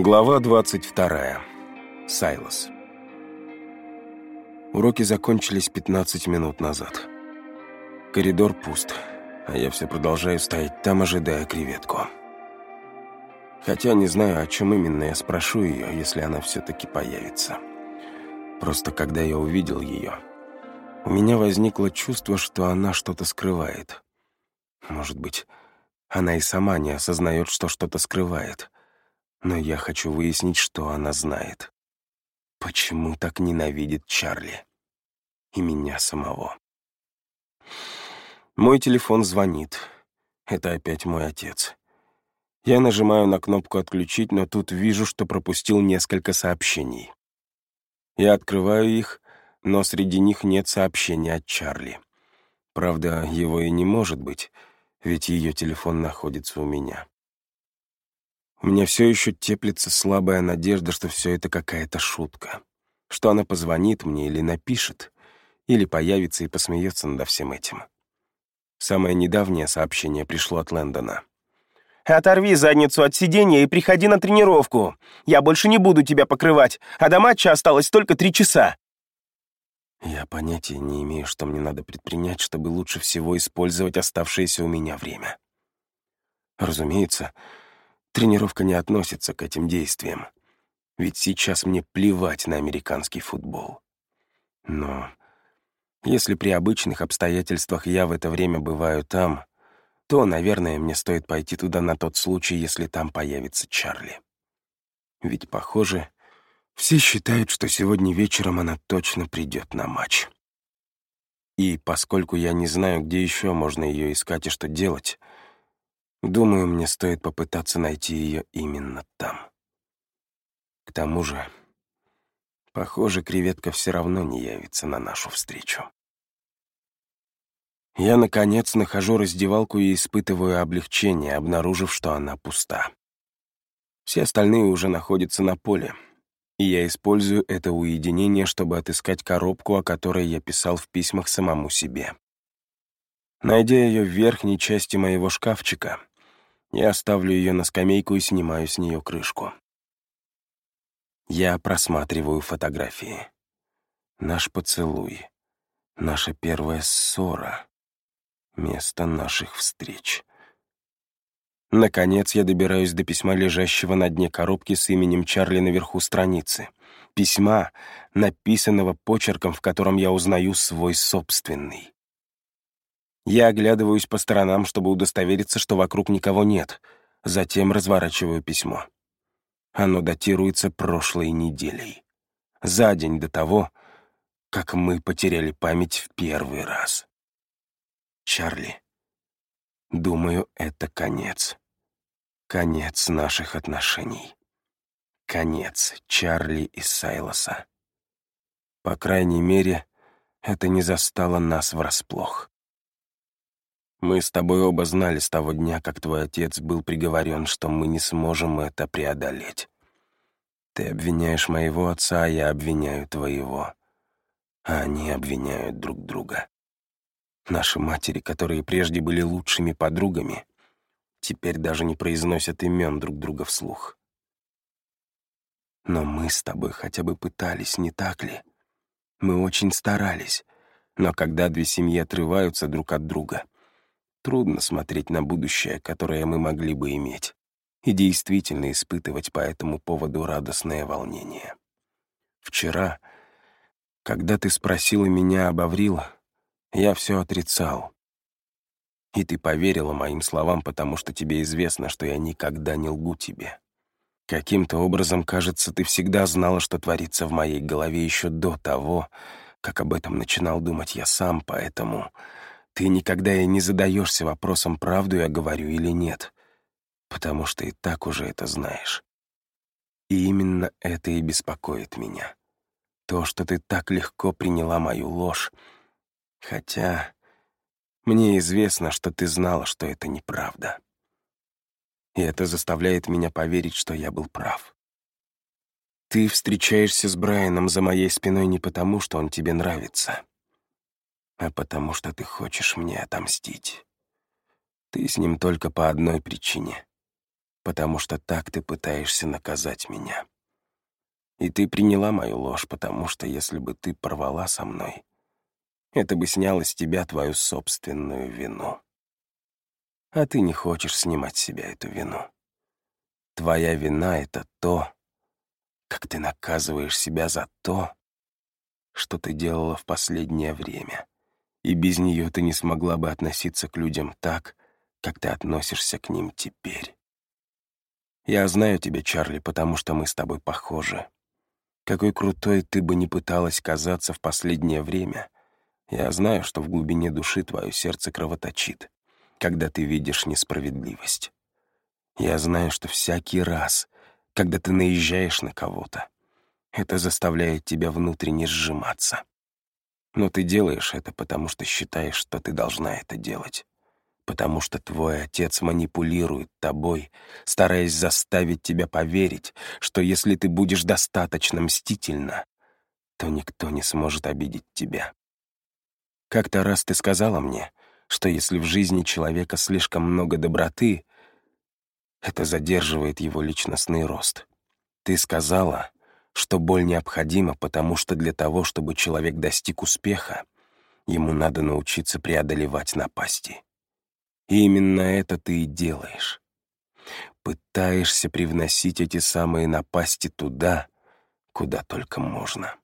Глава 22. Сайлос. Уроки закончились 15 минут назад. Коридор пуст, а я все продолжаю стоять там, ожидая креветку. Хотя не знаю, о чем именно я спрошу ее, если она все-таки появится. Просто когда я увидел ее, у меня возникло чувство, что она что-то скрывает. Может быть, она и сама не осознает, что что-то скрывает — но я хочу выяснить, что она знает. Почему так ненавидит Чарли? И меня самого. Мой телефон звонит. Это опять мой отец. Я нажимаю на кнопку «Отключить», но тут вижу, что пропустил несколько сообщений. Я открываю их, но среди них нет сообщения от Чарли. Правда, его и не может быть, ведь ее телефон находится у меня. У меня все еще теплится слабая надежда, что все это какая-то шутка. Что она позвонит мне или напишет, или появится и посмеется над всем этим. Самое недавнее сообщение пришло от Лэндона. «Оторви задницу от сиденья и приходи на тренировку. Я больше не буду тебя покрывать, а до матча осталось только три часа». Я понятия не имею, что мне надо предпринять, чтобы лучше всего использовать оставшееся у меня время. Разумеется, Тренировка не относится к этим действиям, ведь сейчас мне плевать на американский футбол. Но если при обычных обстоятельствах я в это время бываю там, то, наверное, мне стоит пойти туда на тот случай, если там появится Чарли. Ведь, похоже, все считают, что сегодня вечером она точно придет на матч. И поскольку я не знаю, где еще можно ее искать и что делать, Думаю, мне стоит попытаться найти ее именно там. К тому же, похоже, креветка все равно не явится на нашу встречу. Я, наконец, нахожу раздевалку и испытываю облегчение, обнаружив, что она пуста. Все остальные уже находятся на поле, и я использую это уединение, чтобы отыскать коробку, о которой я писал в письмах самому себе. Найдя ее в верхней части моего шкафчика, я ставлю ее на скамейку и снимаю с нее крышку. Я просматриваю фотографии. Наш поцелуй. Наша первая ссора. Место наших встреч. Наконец я добираюсь до письма, лежащего на дне коробки с именем Чарли наверху страницы. Письма, написанного почерком, в котором я узнаю свой собственный. Я оглядываюсь по сторонам, чтобы удостовериться, что вокруг никого нет. Затем разворачиваю письмо. Оно датируется прошлой неделей. За день до того, как мы потеряли память в первый раз. Чарли. Думаю, это конец. Конец наших отношений. Конец Чарли и Сайлоса. По крайней мере, это не застало нас врасплох. Мы с тобой оба знали с того дня, как твой отец был приговорен, что мы не сможем это преодолеть. Ты обвиняешь моего отца, а я обвиняю твоего. А они обвиняют друг друга. Наши матери, которые прежде были лучшими подругами, теперь даже не произносят имен друг друга вслух. Но мы с тобой хотя бы пытались, не так ли? Мы очень старались. Но когда две семьи отрываются друг от друга — Трудно смотреть на будущее, которое мы могли бы иметь, и действительно испытывать по этому поводу радостное волнение. Вчера, когда ты спросила меня об Аврил, я все отрицал. И ты поверила моим словам, потому что тебе известно, что я никогда не лгу тебе. Каким-то образом, кажется, ты всегда знала, что творится в моей голове еще до того, как об этом начинал думать я сам, поэтому ты никогда и не задаешься вопросом, правду я говорю или нет, потому что и так уже это знаешь. И именно это и беспокоит меня. То, что ты так легко приняла мою ложь, хотя мне известно, что ты знала, что это неправда. И это заставляет меня поверить, что я был прав. Ты встречаешься с Брайаном за моей спиной не потому, что он тебе нравится а потому что ты хочешь мне отомстить. Ты с ним только по одной причине. потому что так ты пытаешься наказать меня. И ты приняла мою ложь, потому что если бы ты порвала со мной, это бы сняло с тебя твою собственную вину. А ты не хочешь снимать с себя эту вину. Твоя вина — это то, как ты наказываешь себя за то, что ты делала в последнее время, и без нее ты не смогла бы относиться к людям так, как ты относишься к ним теперь. Я знаю тебя, Чарли, потому что мы с тобой похожи. Какой крутой ты бы не пыталась казаться в последнее время, я знаю, что в глубине души твое сердце кровоточит, когда ты видишь несправедливость. Я знаю, что всякий раз, когда ты наезжаешь на кого-то, это заставляет тебя внутренне сжиматься. Но ты делаешь это, потому что считаешь, что ты должна это делать. Потому что твой отец манипулирует тобой, стараясь заставить тебя поверить, что если ты будешь достаточно мстительна, то никто не сможет обидеть тебя. Как-то раз ты сказала мне, что если в жизни человека слишком много доброты, это задерживает его личностный рост. Ты сказала, что боль необходима, потому что для того, чтобы человек достиг успеха, ему надо научиться преодолевать напасти. И именно это ты и делаешь. Пытаешься привносить эти самые напасти туда, куда только можно.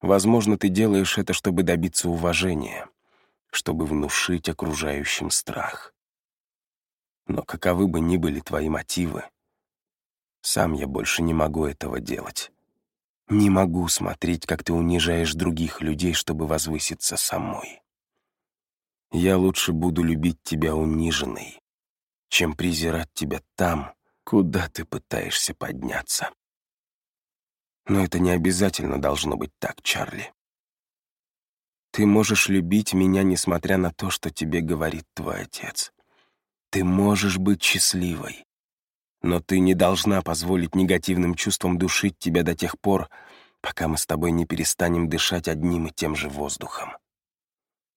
Возможно, ты делаешь это, чтобы добиться уважения, чтобы внушить окружающим страх. Но каковы бы ни были твои мотивы, сам я больше не могу этого делать. Не могу смотреть, как ты унижаешь других людей, чтобы возвыситься самой. Я лучше буду любить тебя униженной, чем презирать тебя там, куда ты пытаешься подняться. Но это не обязательно должно быть так, Чарли. Ты можешь любить меня, несмотря на то, что тебе говорит твой отец. Ты можешь быть счастливой. Но ты не должна позволить негативным чувствам душить тебя до тех пор, пока мы с тобой не перестанем дышать одним и тем же воздухом.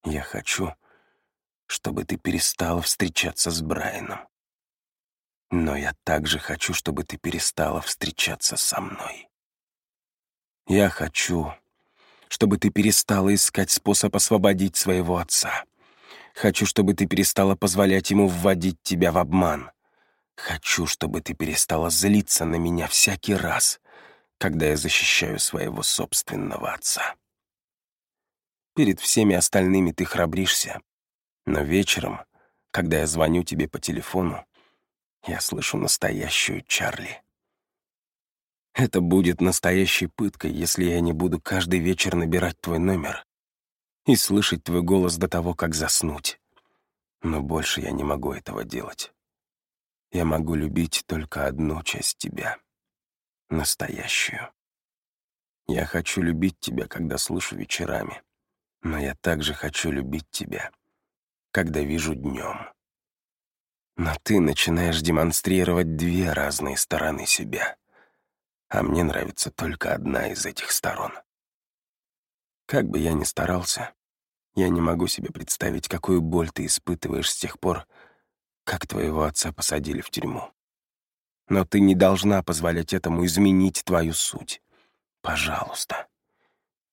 Я хочу, чтобы ты перестала встречаться с Брайаном. Но я также хочу, чтобы ты перестала встречаться со мной. Я хочу, чтобы ты перестала искать способ освободить своего отца. Хочу, чтобы ты перестала позволять ему вводить тебя в обман. Хочу, чтобы ты перестала злиться на меня всякий раз, когда я защищаю своего собственного отца. Перед всеми остальными ты храбришься, но вечером, когда я звоню тебе по телефону, я слышу настоящую Чарли. Это будет настоящей пыткой, если я не буду каждый вечер набирать твой номер и слышать твой голос до того, как заснуть. Но больше я не могу этого делать. Я могу любить только одну часть тебя — настоящую. Я хочу любить тебя, когда слышу вечерами, но я также хочу любить тебя, когда вижу днем. Но ты начинаешь демонстрировать две разные стороны себя а мне нравится только одна из этих сторон. Как бы я ни старался, я не могу себе представить, какую боль ты испытываешь с тех пор, как твоего отца посадили в тюрьму. Но ты не должна позволять этому изменить твою суть. Пожалуйста,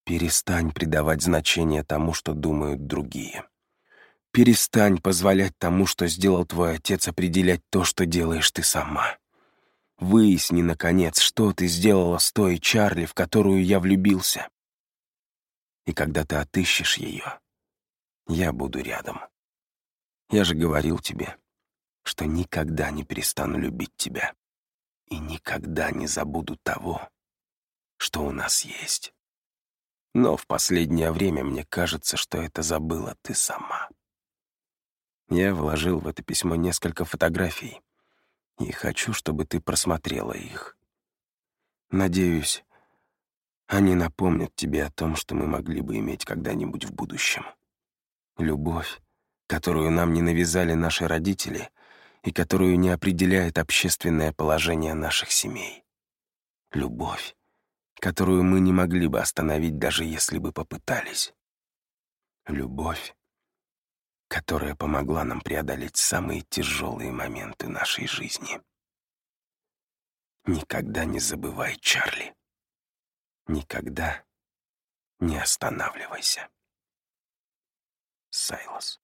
перестань придавать значение тому, что думают другие. Перестань позволять тому, что сделал твой отец, определять то, что делаешь ты сама. Выясни, наконец, что ты сделала с той Чарли, в которую я влюбился. И когда ты отыщешь ее, я буду рядом. Я же говорил тебе, что никогда не перестану любить тебя и никогда не забуду того, что у нас есть. Но в последнее время мне кажется, что это забыла ты сама. Я вложил в это письмо несколько фотографий, и хочу, чтобы ты просмотрела их. Надеюсь, они напомнят тебе о том, что мы могли бы иметь когда-нибудь в будущем. Любовь, которую нам не навязали наши родители и которую не определяет общественное положение наших семей. Любовь, которую мы не могли бы остановить, даже если бы попытались. Любовь, которая помогла нам преодолеть самые тяжелые моменты нашей жизни. Никогда не забывай, Чарли. Никогда не останавливайся. Сайлос.